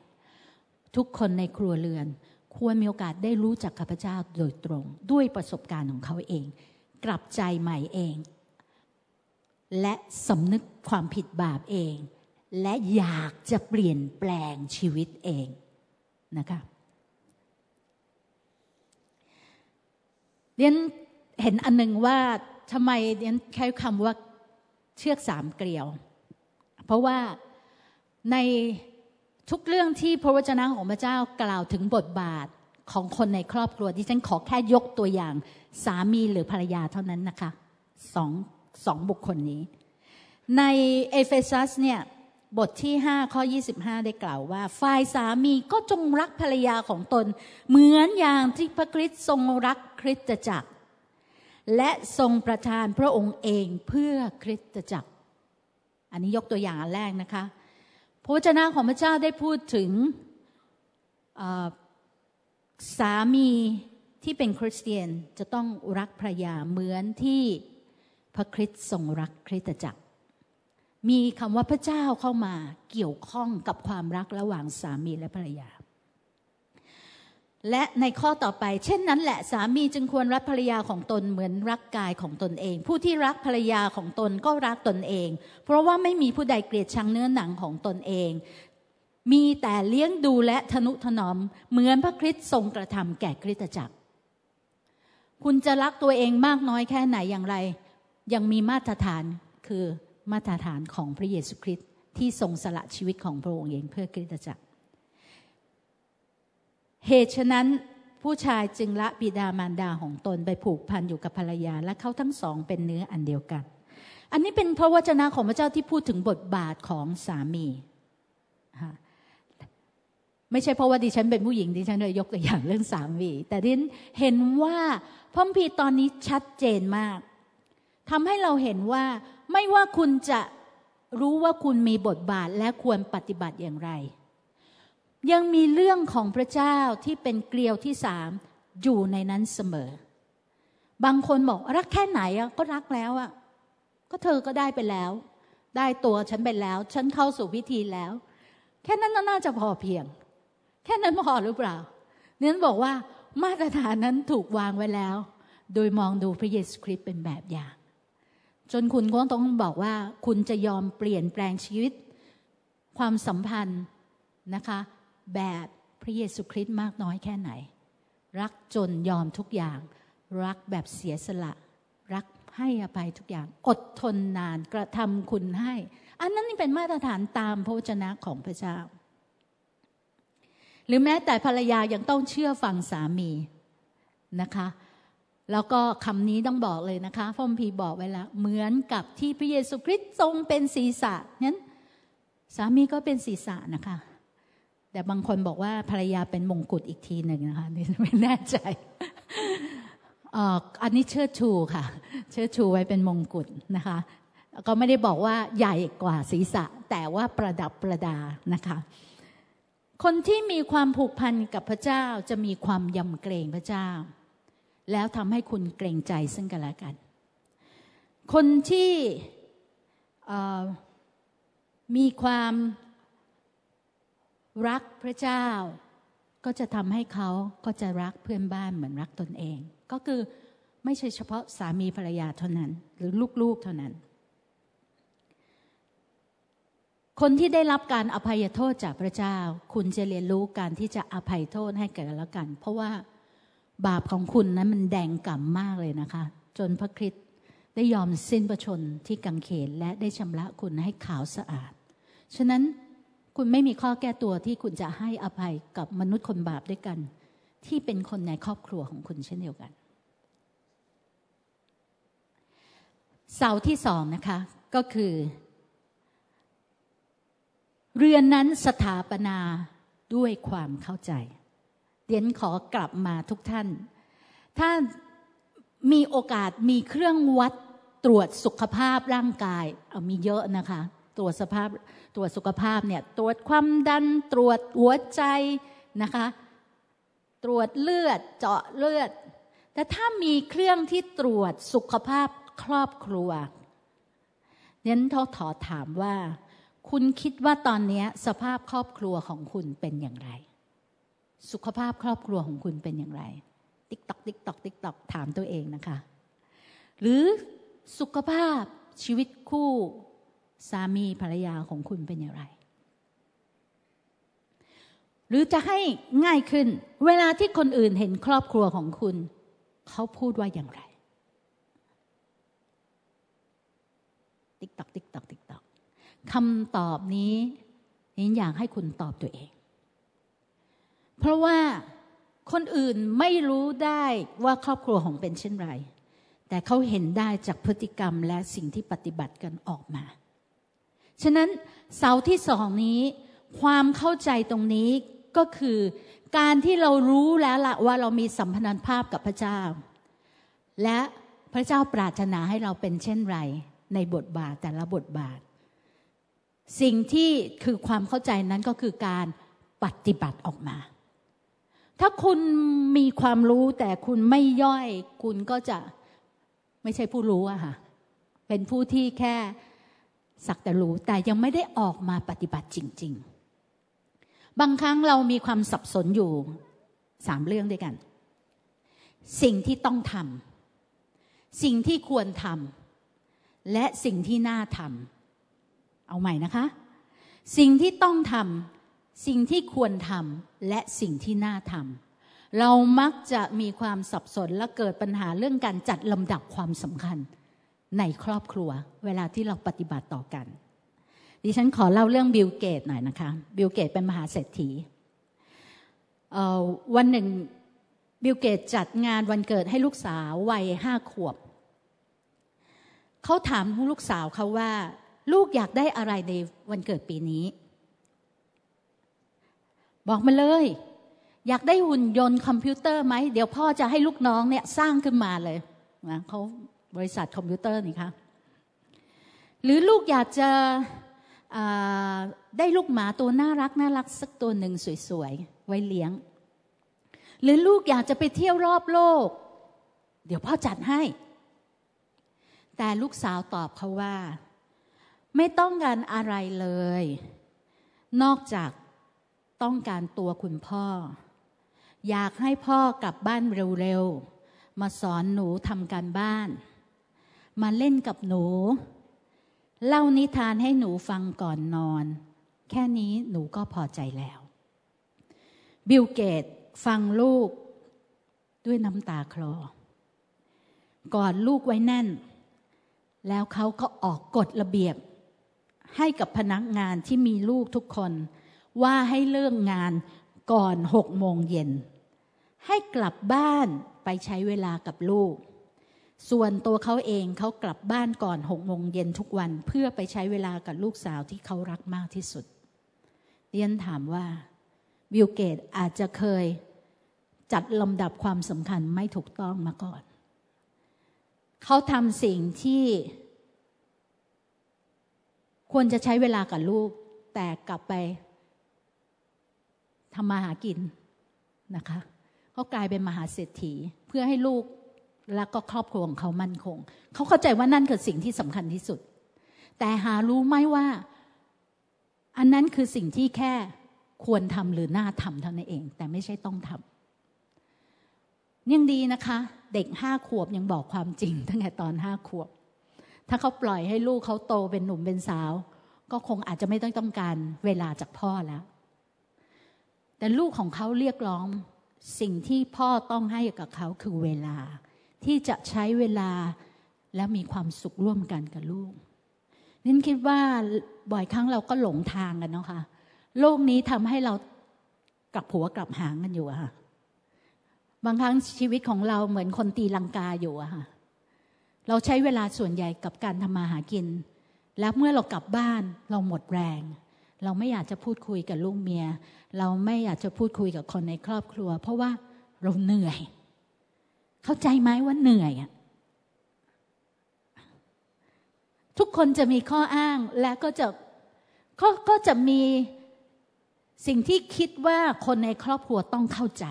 ทุกคนในครัวเรือน ควรมีโอกาสได้รู้จักกับพระเจ้าโดยตรง ด้วยประสบการณ์ของเขาเอง กลับใจใหม่เอง และสำนึกความผิดบาปเอง และอยากจะเปลี่ยนแปลงชีวิตเองนะคะเรียนเห็นอันหนึ่งว่า ทำไมเรียนใช้คำว่าเชือกสามเกลียว เพราะว่าในทุกเรื่องที่พระวจนะของพระเจ้ากล่าวถึงบทบาทของคนในครอบครัวที่ฉันขอแค่ยกตัวอย่างสามีหรือภรรยาเท่านั้นนะคะสองสองบุคคลนี้ ในเอเฟซัสเนี่ยบทที่ 5 ข้อ 25 ได้กล่าวว่า ฝ่ายสามีก็จงรักภรรยาของตน เหมือนอย่างที่พระคริสต์ทรงรักคริสตจักร และทรงประทานพระองค์เองเพื่อคริสตจักร อันนี้ยกตัวอย่างอันแรกนะคะ พระวจนะของพระเจ้าได้พูดถึงสามีที่เป็นคริสเตียนจะต้องรักภรรยาเหมือนที่พระคริสต์ทรงรักคริสตจักร มีคำว่าพระเจ้าเข้ามาเกี่ยวข้องกับความรักระหว่างสามีและภรรยา และในข้อต่อไป เช่นนั้นแหละสามีจึงควรรักภรรยาของตนเหมือนรักกายของตนเอง ผู้ที่รักภรรยาของตนก็รักตนเอง เพราะว่าไม่มีผู้ใดเกลียดชังเนื้อหนังของตนเอง มีแต่เลี้ยงดูและทนุถนอม เหมือนพระคริสต์ทรงกระทำแก่คริสตจักร คุณจะรักตัวเองมากน้อยแค่ไหนอย่างไร ยังมีมาตรฐานคือมาตรฐานของพระเยซูคริสต์ที่ทรงสละชีวิตของพระองค์เองเพื่อคริสตจักร เหตุฉะนั้นผู้ชายจึงละบิดามารดาของตนไปผูกพันอยู่กับภรรยา และเขาทั้งสองเป็นเนื้ออันเดียวกัน อันนี้เป็นพระวจนะของพระเจ้าที่พูดถึงบทบาทของสามี ไม่ใช่เพราะว่าดิฉันเป็นผู้หญิงดิฉันเลยยกตัวอย่างเรื่องสามี แต่ดิฉันเห็นว่าพระพีตอนนี้ชัดเจนมากทำให้เราเห็นว่าไม่ว่าคุณจะรู้ว่าคุณมีบทบาทและควรปฏิบัติอย่างไร ยังมีเรื่องของพระเจ้าที่เป็นเกลียวที่สามอยู่ในนั้นเสมอ บางคนบอกรักแค่ไหนก็รักแล้วอะก็เธอก็ได้ไปแล้ว ได้ตัวฉันไปแล้ว ฉันเข้าสู่พิธีแล้ว แค่นั้นน่าจะพอเพียง แค่นั้นพอหรือเปล่าเน้นบอกว่ามาตรฐานนั้นถูกวางไว้แล้ว โดยมองดูพระเยซูคริสต์เป็นแบบอย่าง จนคุณก็ต้องบอกว่า คุณจะยอมเปลี่ยนแปลงชีวิต ความสัมพันธ์นะคะ แบบพระเยซูคริสต์มากน้อยแค่ไหน รักจนยอมทุกอย่าง รักแบบเสียสละ รักให้อภัยทุกอย่าง อดทนนานกระทำคุณให้ อันนั้นนี่เป็นมาตรฐานตามพระวจนะของพระเจ้า หรือแม้แต่ภรรยายังต้องเชื่อฟังสามีนะคะแล้วก็คำนี้ต้องบอกเลยนะคะพระมพีบอกไว้แล้ว เหมือนกับที่พระเยซูคริสต์ทรงเป็นศีรษะนั้นสามีก็เป็นศีรษะนะคะ แต่บางคนบอกว่าภรรยาเป็นมงกุฎอีกทีหนึ่งนะคะนี่ไม่แน่ใจอันนี้เชิดชูค่ะ เชิดชูไว้เป็นมงกุฎนะคะ ก็ไม่ได้บอกว่าใหญ่กว่าศีรษะ แต่ว่าประดับประดานะคะ คนที่มีความผูกพันกับพระเจ้าจะมีความยำเกรงพระเจ้า แล้วทำให้คุณเกรงใจซึ่งกันและกัน คนที่มีความ รักพระเจ้า ก็จะทำให้เขาก็จะรักเพื่อนบ้านเหมือนรักตนเอง ก็คือไม่ใช่เฉพาะสามีภรรยาเท่านั้น หรือลูกๆเท่านั้น คนที่ได้รับการอภัยโทษจากพระเจ้า คุณจะเรียนรู้การที่จะอภัยโทษให้แก่กันแล้วกัน เพราะว่าบาปของคุณนั้นมันแดงก่ำมากเลยนะคะ จนพระคริสต์ได้ยอมสิ้นประชนที่กังเขนและได้ชำระคุณให้ขาวสะอาด ฉะนั้น คุณไม่มีข้อแก้ตัวที่คุณจะให้อภัยกับมนุษย์คนบาปด้วยกัน ที่เป็นคนในครอบครัวของคุณเช่นเดียวกัน เสาที่สองนะคะ ก็คือ เรือนนั้นสถาปนาด้วยความเข้าใจ เดียนขอกลับมาทุกท่าน ถ้ามีโอกาสมีเครื่องวัดตรวจสุขภาพร่างกาย เอามีเยอะนะคะ ตรวจสภาพตรวจสุขภาพเนี่ยตรวจความดันตรวจหัวใจนะคะ ตรวจเลือดเจาะเลือด แต่ถ้ามีเครื่องที่ตรวจสุขภาพครอบครัวเน้นเขาถอถามว่า คุณคิดว่าตอนนี้สภาพครอบครัวของคุณเป็นอย่างไร สุขภาพครอบครัวของคุณเป็นอย่างไร ติ๊กตอกติ๊กตอกติ๊กตอกถามตัวเองนะคะ หรือสุขภาพชีวิตคู่ สามีภรรยาของคุณเป็นอย่างไร หรือจะให้ง่ายขึ้น เวลาที่คนอื่นเห็นครอบครัวของคุณ เขาพูดว่าอย่างไร ติ๊กตอกติ๊กตอกติ๊กตอกคำตอบนี้นี่อยากให้คุณตอบตัวเอง เพราะว่าคนอื่นไม่รู้ได้ว่าครอบครัวของเป็นเช่นไร แต่เขาเห็นได้จากพฤติกรรมและสิ่งที่ปฏิบัติกันออกมา ฉะนั้นเสาที่สองนี้ ความเข้าใจตรงนี้ก็คือ การที่เรารู้แล้วละว่าเรามีสัมพันธภาพกับพระเจ้า และพระเจ้าปรารถนาให้เราเป็นเช่นไร ในบทบาทแต่ละบทบาท สิ่งที่คือความเข้าใจนั้นก็คือการปฏิบัติออกมา ถ้าคุณมีความรู้แต่คุณไม่ย่อย คุณก็จะไม่ใช่ผู้รู้อะค่ะเป็นผู้ที่แค่ สักแต่รู้แต่ยังไม่ได้ออกมาปฏิบัติจริง ๆ บางครั้งเรามีความสับสนอยู่สามเรื่องด้วยกัน สิ่งที่ต้องทำสิ่งที่ควรทำและสิ่งที่น่าทำเอาใหม่นะคะ สิ่งที่ต้องทำสิ่งที่ควรทำและสิ่งที่น่าทำเรามักจะมีความสับสนและเกิดปัญหาเรื่องการจัดลำดับความสำคัญ ในครอบครัว เวลาที่เราปฏิบัติต่อกัน ดิฉันขอเล่าเรื่องบิลเกตส์หน่อยนะคะ บิลเกตส์เป็นมหาเศรษฐีวันหนึ่งบิลเกตส์จัดงานวันเกิดให้ลูกสาววัยห้าขวบ เขาถามลูกสาวเขาว่า ลูกอยากได้อะไรในวันเกิดปีนี้ บอกมาเลย อยากได้หุ่นยนต์คอมพิวเตอร์ไหม เดี๋ยวพ่อจะให้ลูกน้องเนี่ยสร้างขึ้นมาเลยนะเขา บริษัทคอมพิวเตอร์นี่คะหรือลูกอยากจะได้ลูกหมาตัวน่ารักน่ารักสักตัวหนึ่งสวยๆ ไว้เลี้ยง หรือลูกอยากจะไปเที่ยวรอบโลก เดี๋ยวพ่อจัดให้ แต่ลูกสาวตอบเขาว่า ไม่ต้องการอะไรเลย นอกจากต้องการตัวคุณพ่อ อยากให้พ่อกลับบ้านเร็วๆ มาสอนหนูทำการบ้าน มาเล่นกับหนู เล่านิทานให้หนูฟังก่อนนอน แค่นี้หนูก็พอใจแล้ว บิลเกตฟังลูกด้วยน้ำตาคลอกอดลูกไว้แน่น แล้วเขาก็ออกกฎระเบียบ ให้กับพนักงานที่มีลูกทุกคน ว่าให้เลิกงานก่อนหกโมงเย็น ให้กลับบ้านไปใช้เวลากับลูก ส่วนตัวเขาเองเขากลับบ้านก่อนหกโมงเย็นทุกวันเพื่อไปใช้เวลากับลูกสาวที่เขารักมากที่สุดเรียนถามว่าบิลเกตอาจจะเคยจัดลำดับความสำคัญไม่ถูกต้องมาก่อน เขาทำสิ่งที่ ควรจะใช้เวลากับลูก แต่กลับไปทำมาหากินนะคะเขากลายเป็นมหาเศรษฐีเพื่อให้ลูก และก็ครอบครัวของเขามั่นคง เขาเข้าใจว่านั่นคือสิ่งที่สำคัญที่สุด แต่หารู้ไหมว่า อันนั้นคือสิ่งที่แค่ควรทำหรือน่าทำเท่านั้นเอง แต่ไม่ใช่ต้องทำยังดีนะคะ เด็กห้าขวบยังบอกความจริง ตั้งแต่ตอนห้าขวบ ถ้าเขาปล่อยให้ลูกเขาโตเป็นหนุ่มเป็นสาว ก็คงอาจจะไม่ต้องต้องการเวลาจากพ่อแล้ว แต่ลูกของเขาเรียกร้องสิ่งที่พ่อต้องให้กับเขาคือเวลา ที่จะใช้เวลาและมีความสุขร่วมกันกับลูกนินคิดว่าบ่อยครั้งเราก็หลงทางกันเนาะคะ่ะโลกนี้ทำให้เรากลับหัวกลับหางกันอยู่ค่ะ บางครั้งชีวิตของเราเหมือนคนตีลังกาอยู่อะค่ะ เราใช้เวลาส่วนใหญ่กับการทำมาหากิน แล้วเมื่อเรากลับบ้านเราหมดแรง เราไม่อยากจะพูดคุยกับลูกเมีย เราไม่อยากจะพูดคุยกับคนในครอบครัว เพราะว่าเราเหนื่อย เข้าใจไหมว่าเหนื่อยอะทุกคนจะมีข้ออ้างและก็จะก็ก็จะมีสิ่งที่คิดว่าคนในครอบครัวต้องเข้าใจ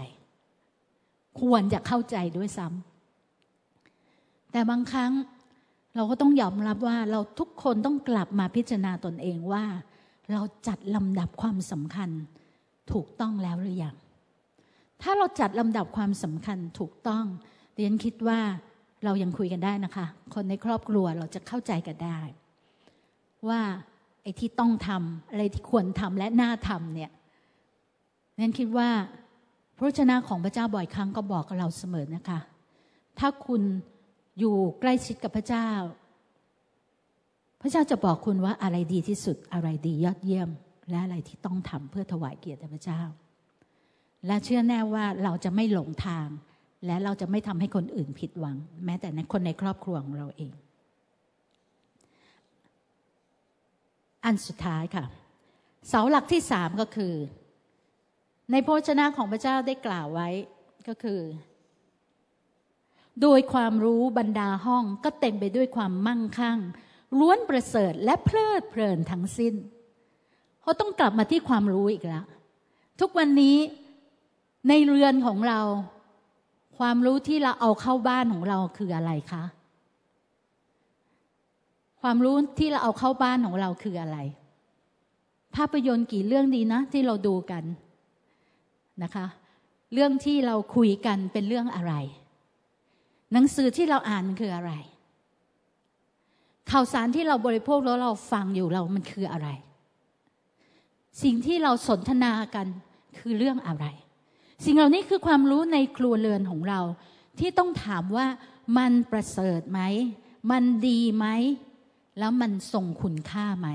ควรจะเข้าใจด้วยซ้ำแต่บางครั้งเราก็ต้องยอมรับว่าเราทุกคนต้องกลับมาพิจารณาตนเองว่า เราจัดลำดับความสำคัญถูกต้องแล้วหรือยังถ้าเราจัดลำดับความสำคัญถูกต้อง เรียนคิดว่าเรายังคุยกันได้นะคะ คนในครอบครัวเราจะเข้าใจกันได้ ว่าไอ้ที่ต้องทำอะไรที่ควรทำและน่าทำเนี่ยนั้นคิดว่าพระชนะของพระเจ้าบ่อยครั้งก็บอกกับเราเสมอนะคะ ถ้าคุณอยู่ใกล้ชิดกับพระเจ้า พระเจ้าจะบอกคุณว่าอะไรดีที่สุดอะไรดียอดเยี่ยม และอะไรที่ต้องทำเพื่อถวายเกียรติพระเจ้า และเชื่อแน่ว่าเราจะไม่หลงทาง และเราจะไม่ทำให้คนอื่นผิดหวัง แม้แต่ในคนในครอบครัวของเราเอง อันสุดท้ายค่ะ เสาหลักที่สามก็คือ ในพระชนะของพระเจ้าได้กล่าวไว้ก็คือ โดยความรู้บรรดาห้องก็เต็มไปด้วยความมั่งคั่งล้วนประเสริฐและเพลิดเพลินทั้งสิ้นเขาต้องกลับมาที่ความรู้อีกแล้วทุกวันนี้ในเรือนของเรา ความรู้ที่เราเอาเข้าบ้านของเราคืออะไรคะ ความรู้ที่เราเอาเข้าบ้านของเราคืออะไร ภาพยนตร์กี่เรื่องดีนะ ที่เราดูกันนะคะ เรื่องที่เราคุยกันเป็นเรื่องอะไร หนังสือที่เราอ่านมันคืออะไร ข่าวสารที่เราบริโภคแล้วเราฟังอยู่เรามันคืออะไร สิ่งที่เราสนทนากันคือเรื่องอะไร สิ่งเหล่านี้คือความรู้ในครัวเรือนของเรา ที่ต้องถามว่ามันประเสริฐไหม มันดีไหม แล้วมันทรงคุณค่าไหม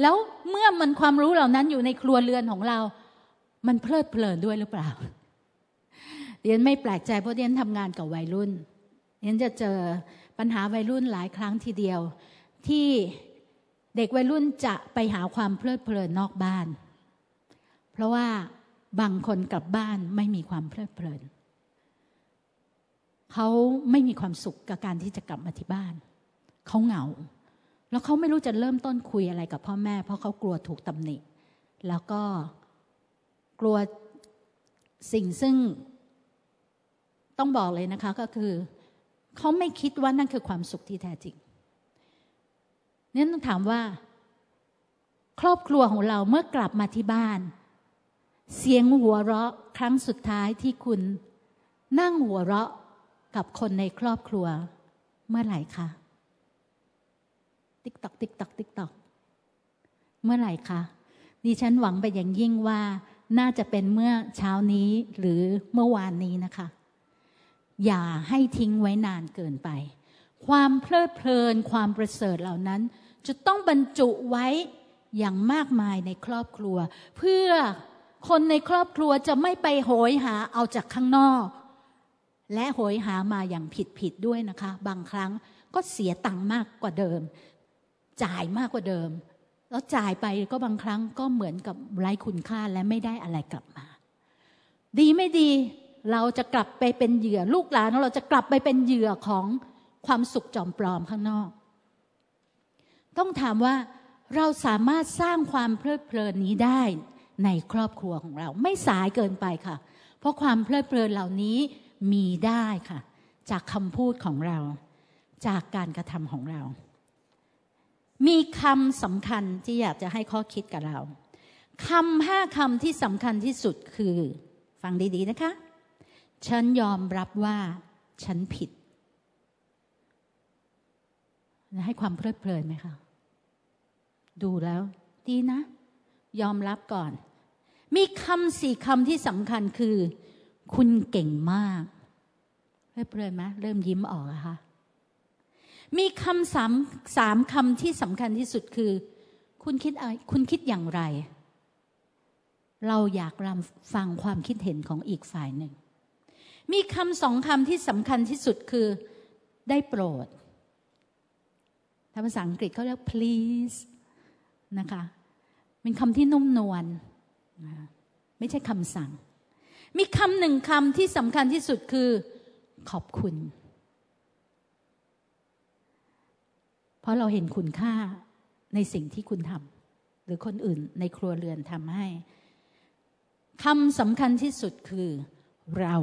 แล้วเมื่อมันความรู้เหล่านั้นอยู่ในครัวเรือนของเรา มันเพลิดเพลินด้วยหรือเปล่าเรียนไม่แปลกใจเพราะเรียนทำงานกับวัยรุ่นเรียนจะเจอปัญหาวัยรุ่นหลายครั้งทีเดียว ที่เด็กวัยรุ่นจะไปหาความเพลิดเพลินนอกบ้าน เพราะว่า บางคนกลับบ้านไม่มีความเพลิดเพลิน เขาไม่มีความสุขกับการที่จะกลับมาที่บ้าน เขาเหงา แล้วเขาไม่รู้จะเริ่มต้นคุยอะไรกับพ่อแม่ เพราะเขากลัวถูกตำหนิ แล้วก็กลัวสิ่งซึ่งต้องบอกเลยนะคะก็คือ เขาไม่คิดว่านั่นคือความสุขที่แท้จริงนี่ต้องถามว่า ครอบครัวของเราเมื่อกลับมาที่บ้าน เสียงหัวเราะครั้งสุดท้ายที่คุณ นั่งหัวเราะกับคนในครอบครัว เมื่อไหร่คะติ๊กตอกติ๊กตอกติ๊กตอกเมื่อไหร่คะดิฉันหวังไปอย่างยิ่งว่า น่าจะเป็นเมื่อเช้านี้หรือเมื่อวานนี้นะคะ อย่าให้ทิ้งไว้นานเกินไป ความเพลิดเพลินความประเสริฐเหล่านั้น จะต้องบรรจุไว้อย่างมากมายในครอบครัว เพื่อ คนในครอบครัวจะไม่ไปโหยหาเอาจากข้างนอก และโหยหามาอย่างผิดผิดด้วยนะคะ บางครั้งก็เสียตังค์มากกว่าเดิม จ่ายมากกว่าเดิม แล้วจ่ายไปก็บางครั้งก็เหมือนกับไร้คุณค่าและไม่ได้อะไรกลับมา ดีไม่ดีเราจะกลับไปเป็นเหยื่อลูกหลานเราจะกลับไปเป็นเหยื่อของความสุขจอมปลอมข้างนอก ต้องถามว่าเราสามารถสร้างความเพลิดเพลินนี้ได้ ในครอบครัวของเรา ไม่สายเกินไปค่ะ เพราะความเพลิดเพลินเหล่านี้มีได้ค่ะ จากคำพูดของเรา จากการกระทำของเรา มีคำสำคัญที่อยากจะให้ข้อคิดกับเราคำห้าคำที่สำคัญที่สุดคือ ฟังดี ๆ นะคะ ฉันยอมรับว่าฉันผิด ให้ความเพลิดเพลินไหมคะ ดูแล้ว ดีนะ ยอมรับก่อน มีคำสี่คำที่สำคัญคือ คุณเก่งมากเริ่มเลยไหมเริ่มยิ้มออกอะคะมีคำสามสามคำที่สำคัญที่สุดคือ คุณคิดอะไรคุณคิดอย่างไร เราอยากรับฟังความคิดเห็นของอีกฝ่ายหนึ่ง มีคำสองคำที่สำคัญที่สุดคือ ได้โปรดถ้าภาษาอังกฤษเขาเรียก please นะคะ เป็นคำที่นุ่มนวลไม่ใช่คำสั่ง มีคำหนึ่งคำที่สำคัญที่สุดคือขอบคุณ เพราะเราเห็นคุณค่าในสิ่งที่คุณทำหรือคนอื่นในครัวเรือนทำให้คำสำคัญที่สุดคือเรา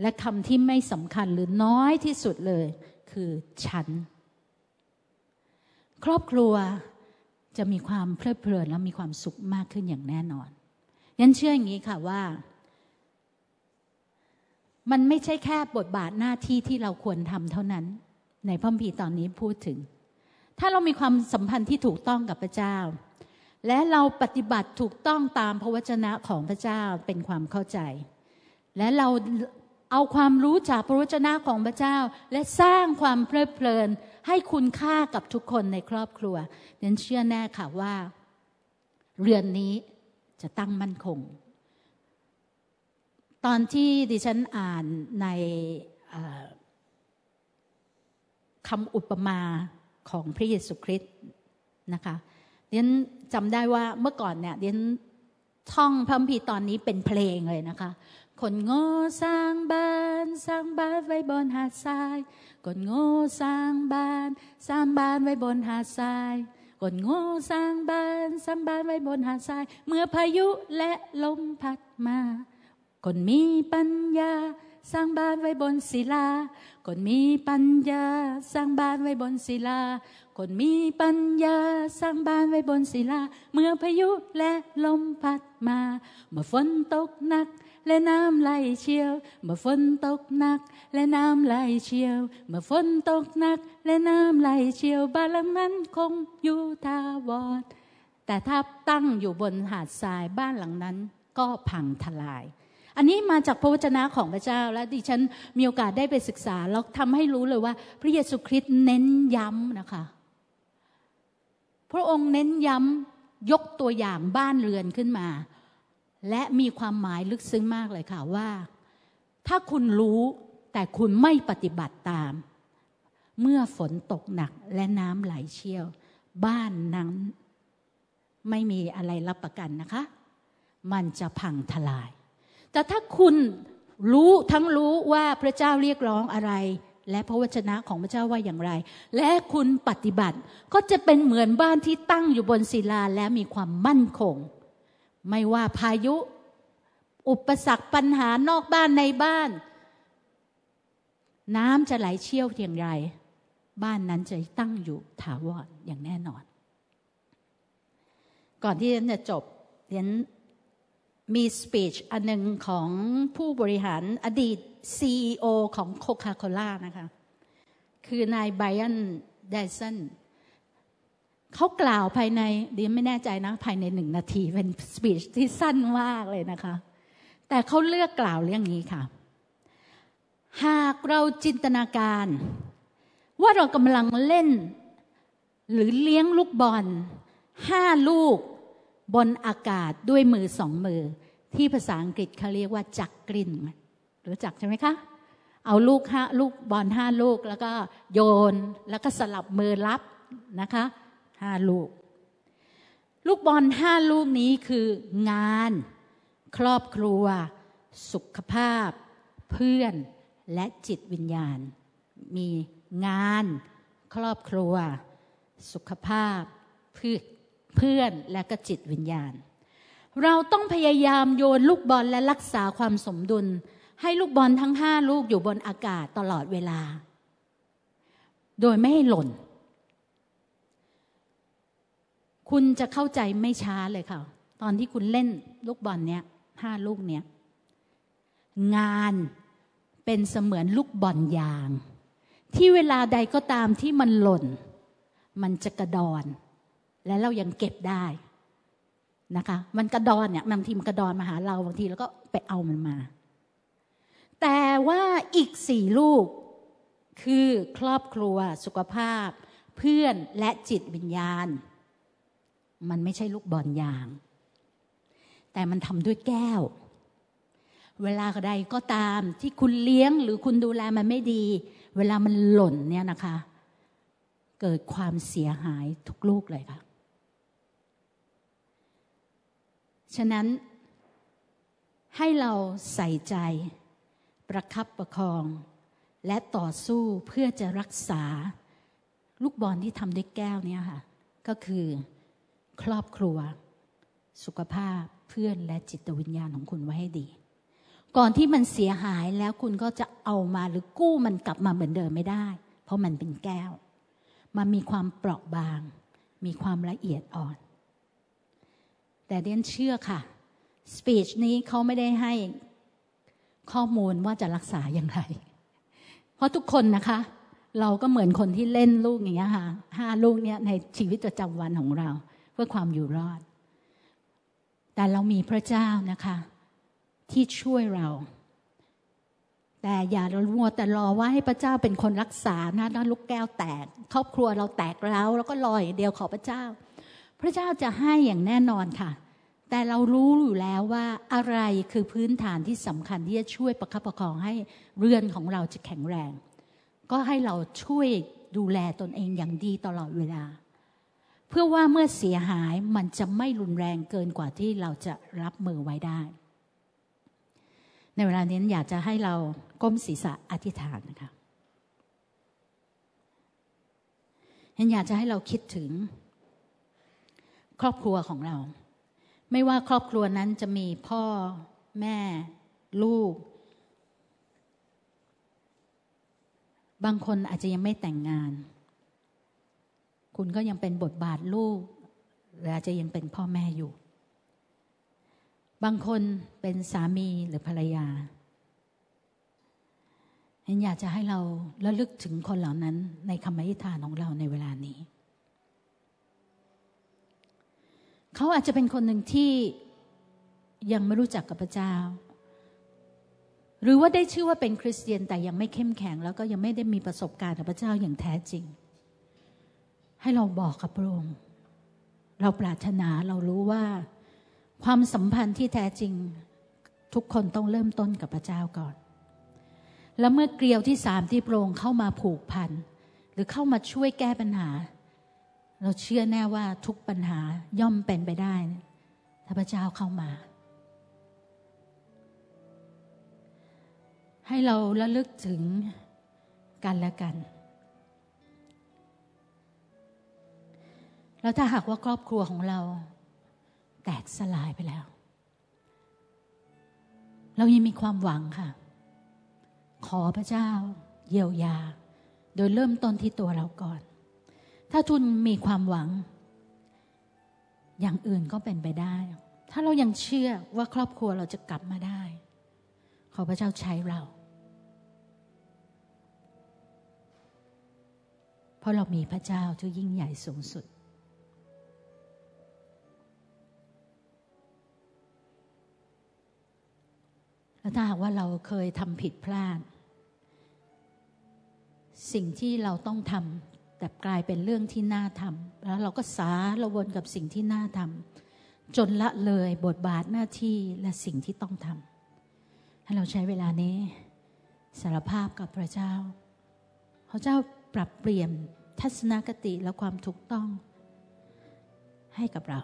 และคำที่ไม่สำคัญหรือน้อยที่สุดเลย คือฉัน ครอบครัว จะมีความเพลิดเพลินและมีความสุขมากขึ้นอย่างแน่นอนยันเชื่ออย่างนี้ค่ะว่า มันไม่ใช่แค่บทบาทหน้าที่ที่เราควรทำเท่านั้น ในพระพีตอนนี้พูดถึง ถ้าเรามีความสัมพันธ์ที่ถูกต้องกับพระเจ้า และเราปฏิบัติถูกต้องตามพระวจนะของพระเจ้าเป็นความเข้าใจ และเราเอาความรู้จากพระวจนะของพระเจ้า และสร้างความเพลิดเพลิน ให้คุณค่ากับทุกคนในครอบครัวนั้นเชื่อแน่ค่ะว่า เรือนนี้จะตั้งมั่นคง ตอนที่ดิฉันอ่านในคำอุปมาของพระเยซูคริสต์นะคะเดียนจำได้ว่าเมื่อก่อนเนี่ยเดียนท่องพระคัมภีร์ตอนนี้เป็นเพลงเลยนะคะ คนโง่สร้างบ้านสร้างบ้านไว้บนหาดทราย คนโง่สร้างบ้านสร้างบ้านไว้บนหาดทราย คนโง่สร้างบ้านสร้างบ้านไว้บนหาดทราย เมื่อพายุและลมพัดมา คนมีปัญญาสร้างบ้านไว้บนศิลา คนมีปัญญา สร้างบ้านไว้บนศิลา คนมีปัญญา สร้างบ้านไว้บนศิลา เมื่อพายุและลมพัดมา เมื่อฝนตกหนัก และน้ำไหลเชี่ยว เมื่อฝนตกหนัก และน้ำไหลเชี่ยว เมื่อฝนตกหนัก และน้ำไหลเชี่ยวบ้านหลังนั้นคงอยู่ทาวรแต่ถ้าตั้งอยู่บนหาดทรายบ้านหลังนั้น ก็พังทลาย อันนี้มาจากพระวจนะของพระเจ้าและดิฉันมีโอกาสได้ไปศึกษาแล้วทำให้รู้เลยว่า พระเยซูคริสต์เน้นย้ำนะคะ พระองค์เน้นย้ำยกตัวอย่างบ้านเรือนขึ้นมา และมีความหมายลึกซึ้งมากเลยค่ะว่า ถ้าคุณรู้แต่คุณไม่ปฏิบัติตาม เมื่อฝนตกหนักและน้ำไหลเชี่ยว บ้านนั้นไม่มีอะไรรับประกันนะคะ มันจะพังทลาย แต่ถ้าคุณรู้ทั้งรู้ว่าพระเจ้าเรียกร้องอะไร และพระวจนะของพระเจ้าว่าอย่างไร และคุณปฏิบัติก็จะเป็นเหมือนบ้านที่ตั้งอยู่บนศิลาและมีความมั่นคง ไม่ว่าพายุ อุปสรรคปัญหานอกบ้านในบ้าน น้ำจะไหลเชี่ยวอย่างไร บ้านนั้นจะตั้งอยู่ถาวรอย่างแน่นอน ก่อนที่ฉันจะจบฉันมีสปีชอันหนึ่งของผู้บริหารอดีต CEO ของโคคาโคล่านะคะ คือนายไบรอันเดสัน เขากล่าวภายในเดียไม่แน่ใจนะ ภายในหนึ่งนาทีเป็นสปีชที่สั้นมากเลยนะคะ แต่เขาเลือกกล่าวเรื่องนี้ค่ะ หากเราจินตนาการ ว่าเรากำลังเล่น หรือเลี้ยงลูกบอลห้าลูกบนอากาศด้วยมือสองมือ ที่ภาษาอังกฤษเขาเรียกว่าจักกรินรู้จักใช่ไหมคะเอาลูกห้าลูกบอลห้าลูกแล้วก็โยนแล้วก็สลับมือรับนะคะ ห้าลูก ลูกบอลห้าลูกนี้คืองาน ครอบครัว สุขภาพ เพื่อนและจิตวิญญาณ มีงาน ครอบครัว สุขภาพเพื่อนและก็จิตวิญญาณ เราต้องพยายามโยนลูกบอลและรักษาความสมดุล ให้ลูกบอลทั้งห้าลูกอยู่บนอากาศตลอดเวลา โดยไม่ให้หล่น คุณจะเข้าใจไม่ช้าเลยค่ะ ตอนที่คุณเล่นลูกบอลเนี้ยห้าลูกเนี้ยงานเป็นเสมือนลูกบอลยาง ที่เวลาใดก็ตามที่มันหล่น มันจะกระดอน และเรายังเก็บได้นะคะ มันกระดอนเนี่ยบางทีมันกระดอนมาหาเราบางทีแล้วก็ไปเอามันมา แต่ว่าอีกสี่ลูกคือครอบครัวสุขภาพ เพื่อนและจิตวิญญาณ มันไม่ใช่ลูกบอลยาง แต่มันทำด้วยแก้ว เวลาใดก็ตามที่คุณเลี้ยงหรือคุณดูแลมันไม่ดี เวลามันหล่นเนี่ยนะคะ เกิดความเสียหายทุกลูกเลยค่ะฉะนั้นให้เราใส่ใจ ประคับประคอง และต่อสู้เพื่อจะรักษา ลูกบอลที่ทำด้วยแก้วเนี่ยค่ะ ก็คือ ครอบครัว สุขภาพเพื่อนและจิตวิญญาณของคุณไว้ให้ดี ก่อนที่มันเสียหายแล้วคุณก็จะเอามาหรือกู้มันกลับมาเหมือนเดิมไม่ได้ เพราะมันเป็นแก้ว มันมีความเปราะบาง มีความละเอียดอ่อน แต่เดนเชื่อค่ะสปีชนี้เขาไม่ได้ให้ข้อมูลว่าจะรักษาอย่างไร เพราะทุกคนนะคะ เราก็เหมือนคนที่เล่นลูกอย่างเงี้ยค่ะห้าลูกเนี้ยในชีวิตประจำวันของเรา พื่อความอยู่รอด แต่เรามีพระเจ้านะคะ ที่ช่วยเรา แต่อย่าเรามัวแต่รอว่าให้พระเจ้าเป็นคนรักษานะด้านลูกแก้วแตก ครอบครัวเราแตกแล้ว แล้วก็รออย่างเดียวขอพระเจ้า พระเจ้าจะให้อย่างแน่นอนค่ะ แต่เรารู้อยู่แล้วว่าอะไรคือพื้นฐานที่สำคัญที่จะช่วยประคับประคองให้เรือนของเราจะแข็งแรง ก็ให้เราช่วยดูแลตนเองอย่างดีตลอดเวลา เพื่อว่าเมื่อเสียหายมันจะไม่รุนแรงเกินกว่าที่เราจะรับมือไว้ได้ ในเวลานี้อยากจะให้เราก้มศีรษะอธิษฐานนะคะฉันอยากจะให้เราคิดถึง ครอบครัวของเรา ไม่ว่าครอบครัวนั้นจะมีพ่อแม่ ลูก บางคนอาจจะยังไม่แต่งงาน คุณก็ยังเป็นบทบาทลูกหรืออาจจะยังเป็นพ่อแม่อยู่ บางคนเป็นสามีหรือภรรยาฉันอยากจะให้เราระลึกถึงคนเหล่านั้นในคำอธิษฐานของเราในเวลานี้ เขาอาจจะเป็นคนหนึ่งที่ยังไม่รู้จักกับพระเจ้า หรือว่าได้ชื่อว่าเป็นคริสเตียนแต่ยังไม่เข้มแข็ง แล้วก็ยังไม่ได้มีประสบการณ์กับพระเจ้าอย่างแท้จริง ให้เราบอกกับพระองค์ เราปรารถนาเรารู้ว่า ความสัมพันธ์ที่แท้จริง ทุกคนต้องเริ่มต้นกับพระเจ้าก่อน แล้วเมื่อเกลียวที่สามที่พระองค์เข้ามาผูกพันหรือเข้ามาช่วยแก้ปัญหา เราเชื่อแน่ว่าทุกปัญหาย่อมเป็นไปได้ถ้าพระเจ้าเข้ามา ให้เราระลึกถึงกันและกัน แล้วถ้าหากว่าครอบครัวของเรา แตกสลายไปแล้ว เรายังมีความหวังค่ะ ขอพระเจ้า เยียวยา โดยเริ่มต้นที่ตัวเราก่อน ถ้าทุนมีความหวัง อย่างอื่นก็เป็นไปได้ ถ้าเรายังเชื่อว่าครอบครัวเราจะกลับมาได้ ขอพระเจ้าใช้เราเพราะเรามีพระเจ้าที่ยิ่งใหญ่สูงสุด แล้วถ้าหากว่าเราเคยทำผิดพลาด สิ่งที่เราต้องทำแต่กลายเป็นเรื่องที่น่าทำแล้วเราก็สาระวนกับสิ่งที่น่าทำจนละเลยบทบาทหน้าที่และสิ่งที่ต้องทำให้เราใช้เวลานี้สารภาพกับพระเจ้า พระเจ้าปรับเปลี่ยนทัศนคติและความถูกต้องให้กับเรา